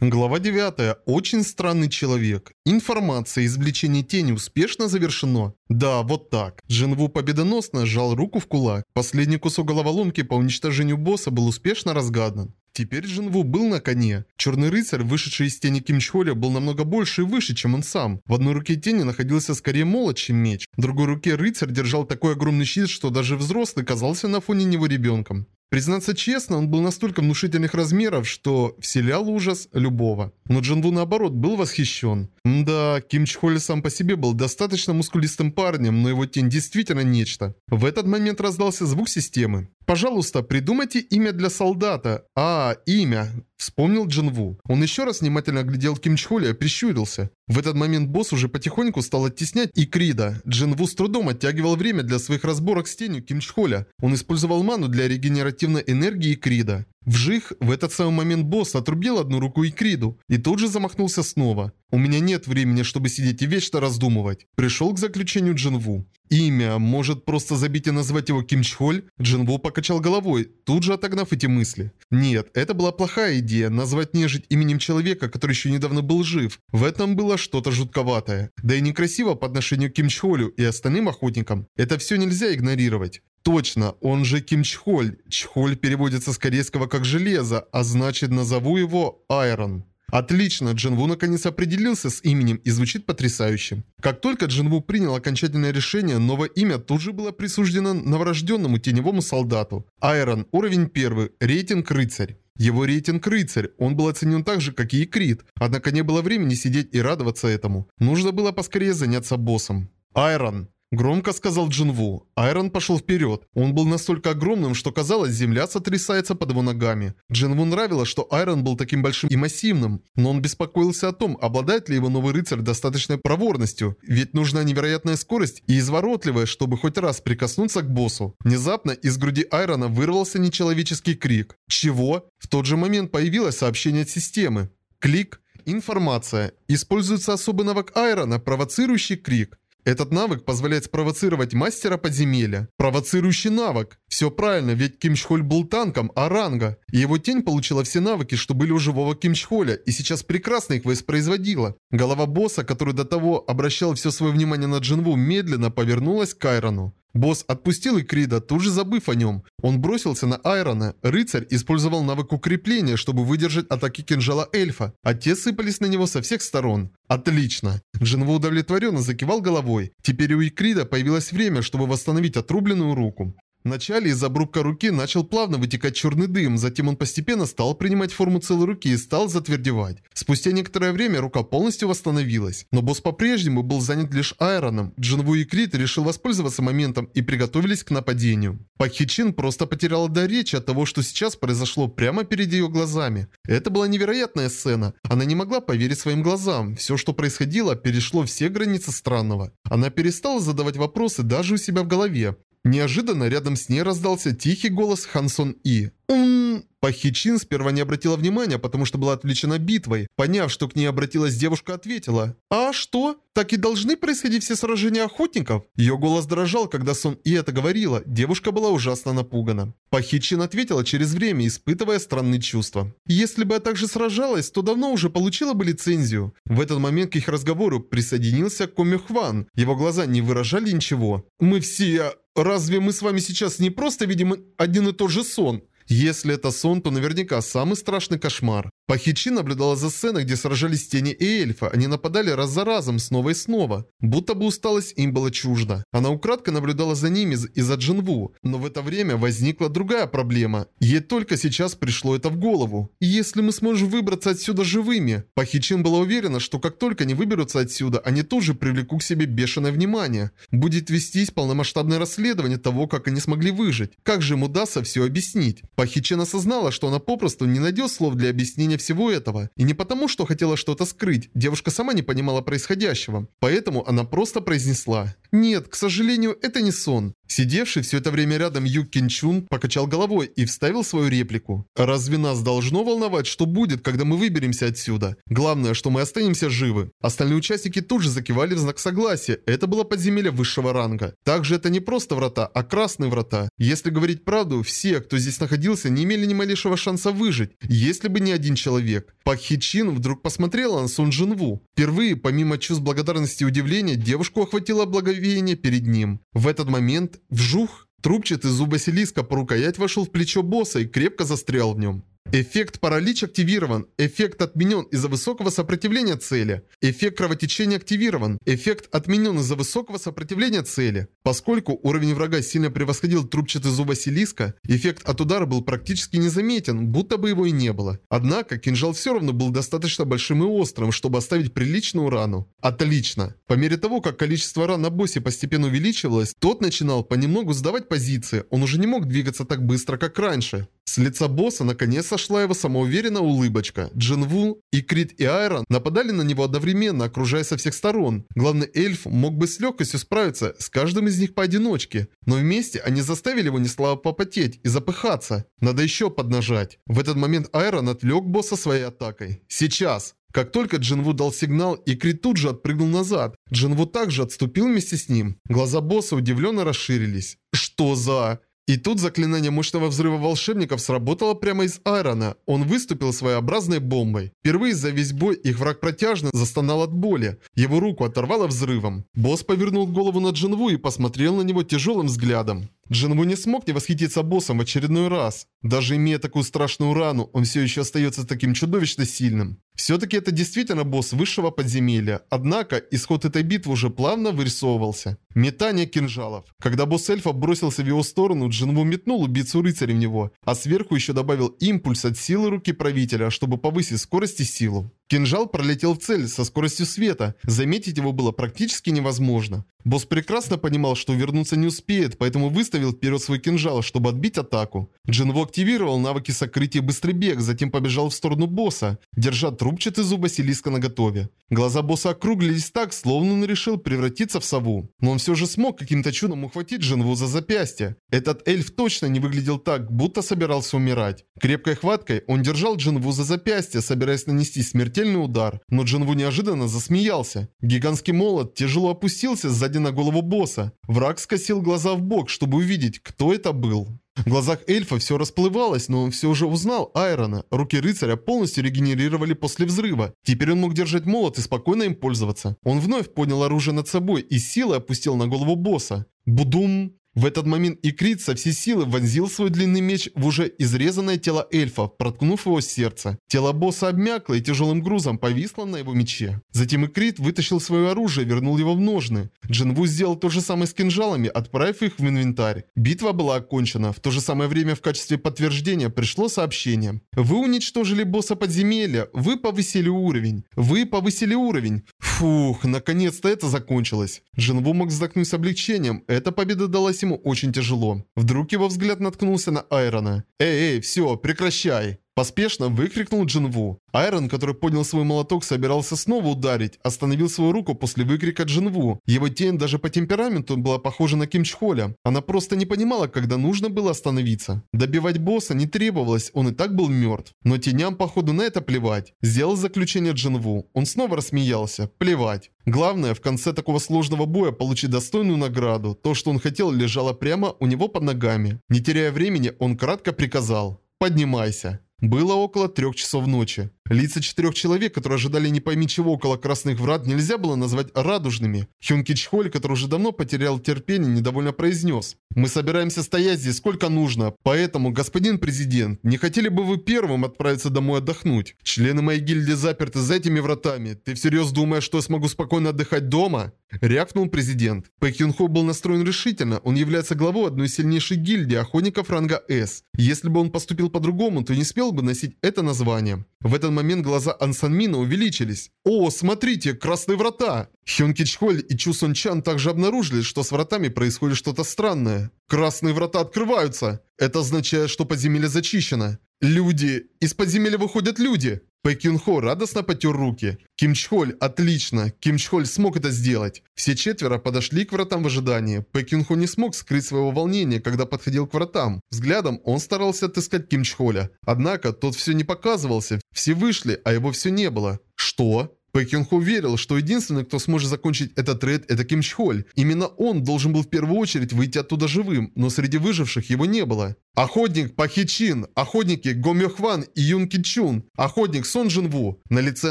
Глава 9. Очень странный человек. Информация извлечение тени успешно завершено. Да, вот так. Джинву победоносно сжал руку в кулак. Последний кусок головоломки по уничтожению босса был успешно разгадан. Теперь Джинву был на коне. Черный рыцарь, вышедший из тени Кимчхоля, был намного больше и выше, чем он сам. В одной руке тени находился скорее молот, чем меч. В другой руке рыцарь держал такой огромный щит, что даже взрослый казался на фоне него ребенком. Признаться честно, он был настолько внушительных размеров, что вселял ужас любого. Но Джинву наоборот был восхищен. Да, Ким Чхоль сам по себе был достаточно мускулистым парнем, но его тень действительно нечто. В этот момент раздался звук системы. «Пожалуйста, придумайте имя для солдата». «А, имя», — вспомнил Джинву. Он еще раз внимательно оглядел Ким Чхоля прищурился. В этот момент босс уже потихоньку стал оттеснять и Крида. Джинву с трудом оттягивал время для своих разборок с тенью Ким Чхоля. Он использовал ману для регенеративной энергии Крида. Вжих, в этот самый момент босс отрубил одну руку Икриду и тут же замахнулся снова. «У меня нет времени, чтобы сидеть и вечно раздумывать». Пришел к заключению Джинву. Имя, может просто забить и назвать его Ким Чхоль? Джинву покачал головой, тут же отогнав эти мысли. Нет, это была плохая идея, назвать нежить именем человека, который еще недавно был жив. В этом было что-то жутковатое. Да и некрасиво по отношению к Ким Чхолю и остальным охотникам. Это все нельзя игнорировать. Точно, он же Ким Чхоль. Чхоль переводится с корейского как «железо», а значит назову его Айрон. Отлично, Джинву наконец определился с именем и звучит потрясающе. Как только Джинву принял окончательное решение, новое имя тут же было присуждено новорожденному теневому солдату. Айрон, уровень 1, рейтинг рыцарь. Его рейтинг рыцарь, он был оценен так же, как и Крит, однако не было времени сидеть и радоваться этому. Нужно было поскорее заняться боссом. Айрон. Громко сказал Джинву. Айрон пошел вперед. Он был настолько огромным, что казалось, земля сотрясается под его ногами. Джинву нравилось, что Айрон был таким большим и массивным, но он беспокоился о том, обладает ли его новый рыцарь достаточной проворностью, ведь нужна невероятная скорость и изворотливость, чтобы хоть раз прикоснуться к боссу. Внезапно из груди Айрона вырвался нечеловеческий крик. Чего? В тот же момент появилось сообщение от системы. Клик. Информация. Используется особый навык Айрона, провоцирующий крик. Этот навык позволяет спровоцировать мастера подземелья. Провоцирующий навык. Все правильно, ведь Кимчхоль был танком Аранга. И его тень получила все навыки, что были у живого Кимчхоля, и сейчас прекрасно их воспроизводила. Голова босса, который до того обращал все свое внимание на Джинву, медленно повернулась к Кайрону. Босс отпустил Икрида, тут же забыв о нем. Он бросился на Айрона. Рыцарь использовал навык укрепления, чтобы выдержать атаки кинжала эльфа, а те сыпались на него со всех сторон. Отлично. Джинву удовлетворенно закивал головой. Теперь у Икрида появилось время, чтобы восстановить отрубленную руку. Вначале из обрубка руки начал плавно вытекать черный дым, затем он постепенно стал принимать форму целой руки и стал затвердевать. Спустя некоторое время рука полностью восстановилась. Но босс по-прежнему был занят лишь Айроном. Джинву и Крит решил воспользоваться моментом и приготовились к нападению. Пакхичин просто потеряла до речи от того, что сейчас произошло прямо перед ее глазами. Это была невероятная сцена. Она не могла поверить своим глазам. Все, что происходило, перешло все границы странного. Она перестала задавать вопросы даже у себя в голове. Неожиданно рядом с ней раздался тихий голос Хансон И. «Ум...» Пахичин сперва не обратила внимания, потому что была отвлечена битвой. Поняв, что к ней обратилась девушка, ответила. «А что? Так и должны происходить все сражения охотников?» Ее голос дрожал, когда Сон И это говорила. Девушка была ужасно напугана. Пахичин ответила через время, испытывая странные чувства. «Если бы я также сражалась, то давно уже получила бы лицензию». В этот момент к их разговору присоединился Коми Хван. Его глаза не выражали ничего. «Мы все... Разве мы с вами сейчас не просто видим один и тот же сон?» Если это сон, то наверняка самый страшный кошмар. Пахичи наблюдала за сценой, где сражались тени и эльфа. Они нападали раз за разом, снова и снова. Будто бы усталость им была чужда. Она украдкой наблюдала за ними из-за Джинву. Но в это время возникла другая проблема. Ей только сейчас пришло это в голову. Если мы сможем выбраться отсюда живыми. Пахичин была уверена, что как только они выберутся отсюда, они тоже привлекут к себе бешеное внимание. Будет вестись полномасштабное расследование того, как они смогли выжить. Как же им удастся все объяснить? Пахичин осознала, что она попросту не найдет слов для объяснения всего этого. И не потому, что хотела что-то скрыть. Девушка сама не понимала происходящего. Поэтому она просто произнесла «Нет, к сожалению, это не сон». Сидевший все это время рядом Ю Кинчун покачал головой и вставил свою реплику. «Разве нас должно волновать, что будет, когда мы выберемся отсюда? Главное, что мы останемся живы». Остальные участники тут же закивали в знак согласия. Это было подземелье высшего ранга. Также это не просто врата, а красные врата. Если говорить правду, все, кто здесь находился, находился, не имели ни малейшего шанса выжить, если бы не один человек. Пак Хичин вдруг посмотрела на Сун Джинву. Впервые, помимо чувств благодарности и удивления, девушку охватило благовение перед ним. В этот момент, вжух, трубчатый зуб Василиска по рукоять вошел в плечо босса и крепко застрял в нем. Эффект паралич активирован. Эффект отменен из-за высокого сопротивления цели. Эффект кровотечения активирован. Эффект отменен из-за высокого сопротивления цели. Поскольку уровень врага сильно превосходил трубчатый зуб Василиска, эффект от удара был практически незаметен, будто бы его и не было. Однако, кинжал все равно был достаточно большим и острым, чтобы оставить приличную рану. Отлично. По мере того, как количество ран на боссе постепенно увеличивалось, тот начинал понемногу сдавать позиции. Он уже не мог двигаться так быстро, как раньше. С лица босса наконец сошла его самоуверенная улыбочка. Джин Ву и Крит и Айрон нападали на него одновременно, окружая со всех сторон. Главный эльф мог бы с легкостью справиться с каждым из них поодиночке, но вместе они заставили его неслабо попотеть и запыхаться. Надо еще поднажать. В этот момент Айрон отвлек босса своей атакой. Сейчас! Как только Джинву дал сигнал, и Крит тут же отпрыгнул назад. Джинву также отступил вместе с ним. Глаза босса удивленно расширились. «Что за...» И тут заклинание мощного взрыва волшебников сработало прямо из Айрона. Он выступил своеобразной бомбой. Впервые за весь бой их враг протяжно застонал от боли. Его руку оторвало взрывом. Босс повернул голову на Джинву и посмотрел на него тяжелым взглядом. Джинву не смог не восхититься боссом в очередной раз. Даже имея такую страшную рану, он все еще остается таким чудовищно сильным. Все-таки это действительно босс высшего подземелья. Однако, исход этой битвы уже плавно вырисовывался. Метание кинжалов. Когда босс эльфа бросился в его сторону, Джинву метнул убийцу рыцаря в него, а сверху еще добавил импульс от силы руки правителя, чтобы повысить скорость и силу. Кинжал пролетел в цель со скоростью света. Заметить его было практически невозможно. Босс прекрасно понимал, что вернуться не успеет, поэтому выставил вперед свой кинжал, чтобы отбить атаку. Джинву активировал навыки сокрытия быстрый бег, затем побежал в сторону босса, держа трубчатый зуб Василиска наготове. Глаза босса округлились так, словно он решил превратиться в сову. Но он все же смог каким-то чудом ухватить Джинву за запястье. Этот эльф точно не выглядел так, будто собирался умирать. Крепкой хваткой он держал Джинву за запястье, собираясь нанести смертельный удар. Но Джинву неожиданно засмеялся. Гигантский молот тяжело опустился сзади на голову босса. Враг скосил глаза в бок, чтобы увидеть, кто это был. В глазах эльфа все расплывалось, но он все же узнал Айрона. Руки рыцаря полностью регенерировали после взрыва. Теперь он мог держать молот и спокойно им пользоваться. Он вновь поднял оружие над собой и силой опустил на голову босса. Будум! В этот момент Икрит со всей силы вонзил свой длинный меч в уже изрезанное тело эльфа, проткнув его сердце. Тело босса обмякло и тяжелым грузом повисло на его мече. Затем Икрит вытащил свое оружие и вернул его в ножны. Джинву сделал то же самое с кинжалами, отправив их в инвентарь. Битва была окончена. В то же самое время в качестве подтверждения пришло сообщение. Вы уничтожили босса подземелья. Вы повысили уровень. Вы повысили уровень. Фух, наконец-то это закончилось. Джинву мог вздохнуть с облегчением. Эта победа далась ему ему очень тяжело. Вдруг его взгляд наткнулся на Айрона. «Эй, эй, все, прекращай!» Поспешно выкрикнул Джинву. Айрон, который поднял свой молоток, собирался снова ударить, остановил свою руку после выкрика Джинву. Его тень даже по темпераменту была похожа на Ким Чхоля. Она просто не понимала, когда нужно было остановиться. Добивать босса не требовалось, он и так был мертв. Но теням, походу, на это плевать. Сделал заключение Джинву. Он снова рассмеялся. Плевать. Главное, в конце такого сложного боя получить достойную награду. То, что он хотел, лежало прямо у него под ногами. Не теряя времени, он кратко приказал. «Поднимайся». Было около трех часов ночи. Лица четырех человек, которые ожидали не пойми чего около Красных Врат, нельзя было назвать радужными. Хюн Кичхоль, который уже давно потерял терпение, недовольно произнес. «Мы собираемся стоять здесь сколько нужно, поэтому, господин президент, не хотели бы вы первым отправиться домой отдохнуть? Члены моей гильдии заперты за этими вратами. Ты всерьез думаешь, что я смогу спокойно отдыхать дома?» Рявкнул президент. Пэ Кюн Хо был настроен решительно. Он является главой одной из сильнейших гильдий охотников ранга С. Если бы он поступил по-другому, то не спел бы носить это название. В этот момент глаза Ан Сан Мина увеличились. «О, смотрите, красные врата!» Хён Кичхоль и Чу Сон Чан также обнаружили, что с вратами происходит что-то странное. «Красные врата открываются!» Это означает, что подземелье зачищено. «Люди! Из подземелья выходят люди!» Пэ Кюн Хо радостно потер руки. Ким Чхоль, отлично. Ким Чхоль смог это сделать. Все четверо подошли к вратам в ожидании. Пэ Кюн Хо не смог скрыть своего волнения, когда подходил к вратам. Взглядом он старался отыскать Ким Чхоля. Однако тот все не показывался. Все вышли, а его все не было. Что? Пэ Кюн Хо верил, что единственный, кто сможет закончить этот рейд, это Ким Чхоль. Именно он должен был в первую очередь выйти оттуда живым, но среди выживших его не было. Охотник Пахичин, охотники Го Мёхван и Юн Кичун, охотник Сон Джинву. На лице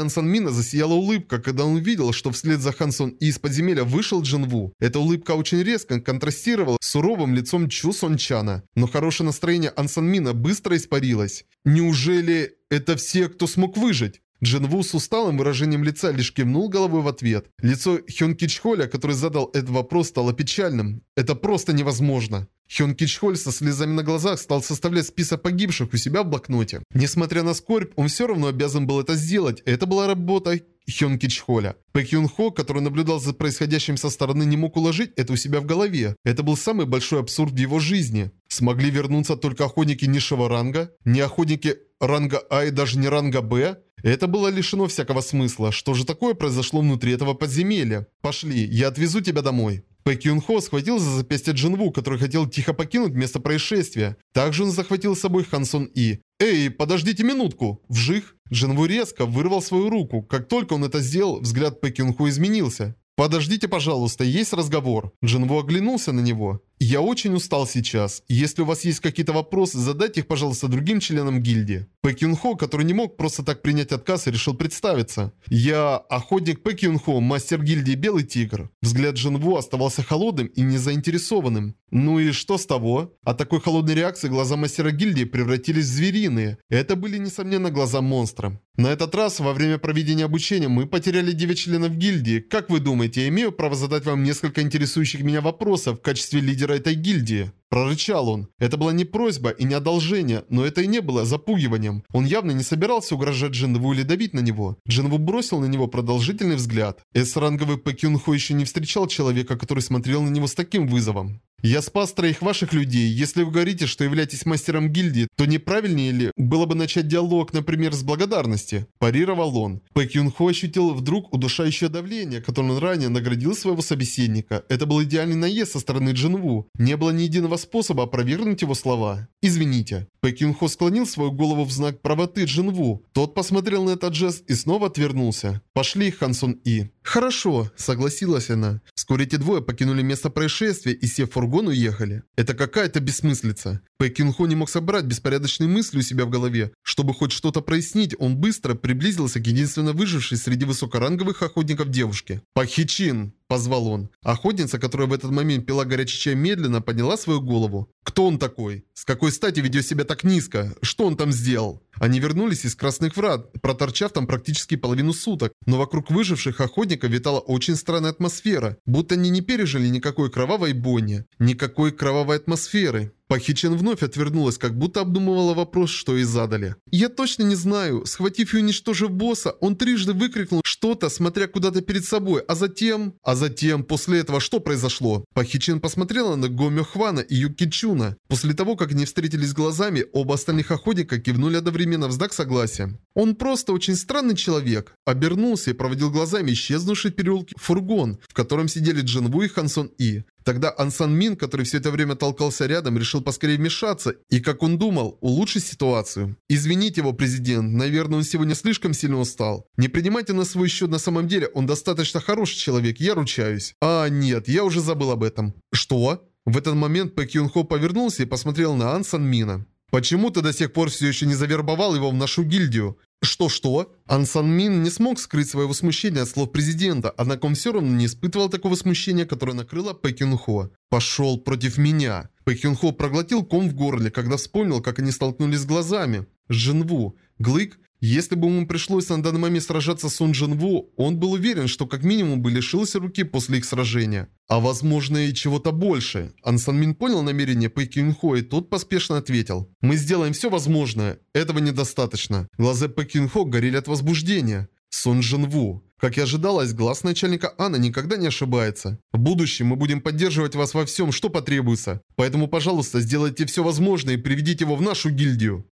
Ансан Мина засияла улыбка, когда он увидел, что вслед за Хансон и из подземелья вышел Джинву. Эта улыбка очень резко контрастировала с суровым лицом Чу Сон Чана. Но хорошее настроение Ансан Мина быстро испарилось. Неужели это все, кто смог выжить? Джинву с усталым выражением лица лишь кивнул головой в ответ. Лицо Хён Кичхоля, который задал этот вопрос, стало печальным. Это просто невозможно. Хён Кичхоль со слезами на глазах стал составлять список погибших у себя в блокноте. Несмотря на скорбь, он все равно обязан был это сделать. Это была работа Хён Кичхоля. Пэк Юн Хо, который наблюдал за происходящим со стороны, не мог уложить это у себя в голове. Это был самый большой абсурд в его жизни. Смогли вернуться только охотники низшего ранга, не охотники ранга А и даже не ранга Б. Это было лишено всякого смысла. Что же такое произошло внутри этого подземелья? Пошли, я отвезу тебя домой. Пэк Юн Хо схватил за запястье Джинву, который хотел тихо покинуть место происшествия. Также он захватил с собой Хансон И. «Эй, подождите минутку!» Вжих! Джинву резко вырвал свою руку. Как только он это сделал, взгляд Пэк Юн Хо изменился. «Подождите, пожалуйста, есть разговор». Джинву оглянулся на него. «Я очень устал сейчас. Если у вас есть какие-то вопросы, задайте их, пожалуйста, другим членам гильдии». Пэк Юн Хо, который не мог просто так принять отказ, решил представиться. «Я охотник Пэк Юн Хо, мастер гильдии Белый Тигр». Взгляд Джинву оставался холодным и незаинтересованным. Ну и что с того? От такой холодной реакции глаза мастера гильдии превратились в звериные. Это были, несомненно, глаза монстра. На этот раз, во время проведения обучения, мы потеряли 9 членов гильдии. Как вы думаете, я имею право задать вам несколько интересующих меня вопросов в качестве лидера этой гильдии? Прорычал он. Это была не просьба и не одолжение, но это и не было запугиванием. Он явно не собирался угрожать Джинву или давить на него. Джинву бросил на него продолжительный взгляд. С-ранговый Пэкюнхо еще не встречал человека, который смотрел на него с таким вызовом. «Я спас троих ваших людей. Если вы говорите, что являетесь мастером гильдии, то неправильнее ли было бы начать диалог, например, с благодарности?» Парировал он. Пэк Юн Хо ощутил вдруг удушающее давление, которым он ранее наградил своего собеседника. Это был идеальный наезд со стороны Джинву. Не было ни единого способа опровергнуть его слова. «Извините». Пэк Юн Хо склонил свою голову в знак правоты Джинву. Тот посмотрел на этот жест и снова отвернулся. «Пошли, Хансон И». «Хорошо», — согласилась она. Вскоре эти двое покинули место происшествия и, сев в фургон, уехали. Это какая-то бессмыслица. Пэк Кин Хо не мог собрать беспорядочные мысли у себя в голове. Чтобы хоть что-то прояснить, он быстро приблизился к единственно выжившей среди высокоранговых охотников девушке. «Пахичин!» – позвал он. Охотница, которая в этот момент пила горячий чай медленно, подняла свою голову. «Кто он такой? С какой стати ведет себя так низко? Что он там сделал?» Они вернулись из Красных Врат, проторчав там практически половину суток. Но вокруг выживших охотников витала очень странная атмосфера, будто они не пережили никакой кровавой бойни, никакой кровавой атмосферы. Пахичен вновь отвернулась, как будто обдумывала вопрос, что ей задали. «Я точно не знаю. Схватив и уничтожив босса, он трижды выкрикнул что-то, смотря куда-то перед собой, а затем... А затем, после этого, что произошло?» Пахичен посмотрела на Гомё Хвана и Юки Чуна. После того, как они встретились глазами, оба остальных охотника кивнули одновременно в знак согласия. «Он просто очень странный человек». Обернулся и проводил глазами исчезнувший переулки фургон, в котором сидели Джинву и Хансон И. Тогда Ансан Мин, который все это время толкался рядом, решил поскорее вмешаться и, как он думал, улучшить ситуацию. «Извините его, президент, наверное, он сегодня слишком сильно устал. Не принимайте на свой счет на самом деле, он достаточно хороший человек, я ручаюсь». «А, нет, я уже забыл об этом». «Что?» В этот момент Пэк Юн Хо повернулся и посмотрел на Ансан Мина. «Почему ты до сих пор все еще не завербовал его в нашу гильдию? Что-что? Ансан Мин не смог скрыть своего смущения от слов президента, однако он все равно не испытывал такого смущения, которое накрыло Пэкюн Хо. «Пошел против меня». Пэкюн Хо проглотил ком в горле, когда вспомнил, как они столкнулись глазами. Джинву, Глык если бы ему пришлось на данный момент сражаться с Сон Джин Ву, он был уверен, что как минимум бы лишился руки после их сражения. А возможно и чего-то больше. Ан Сан Мин понял намерение Пэй Кюн Хо, и тот поспешно ответил. «Мы сделаем все возможное. Этого недостаточно». Глаза Пэй Кюн Хо горели от возбуждения. Сон Джин Ву. Как и ожидалось, глаз начальника Анна никогда не ошибается. В будущем мы будем поддерживать вас во всем, что потребуется. Поэтому, пожалуйста, сделайте все возможное и приведите его в нашу гильдию.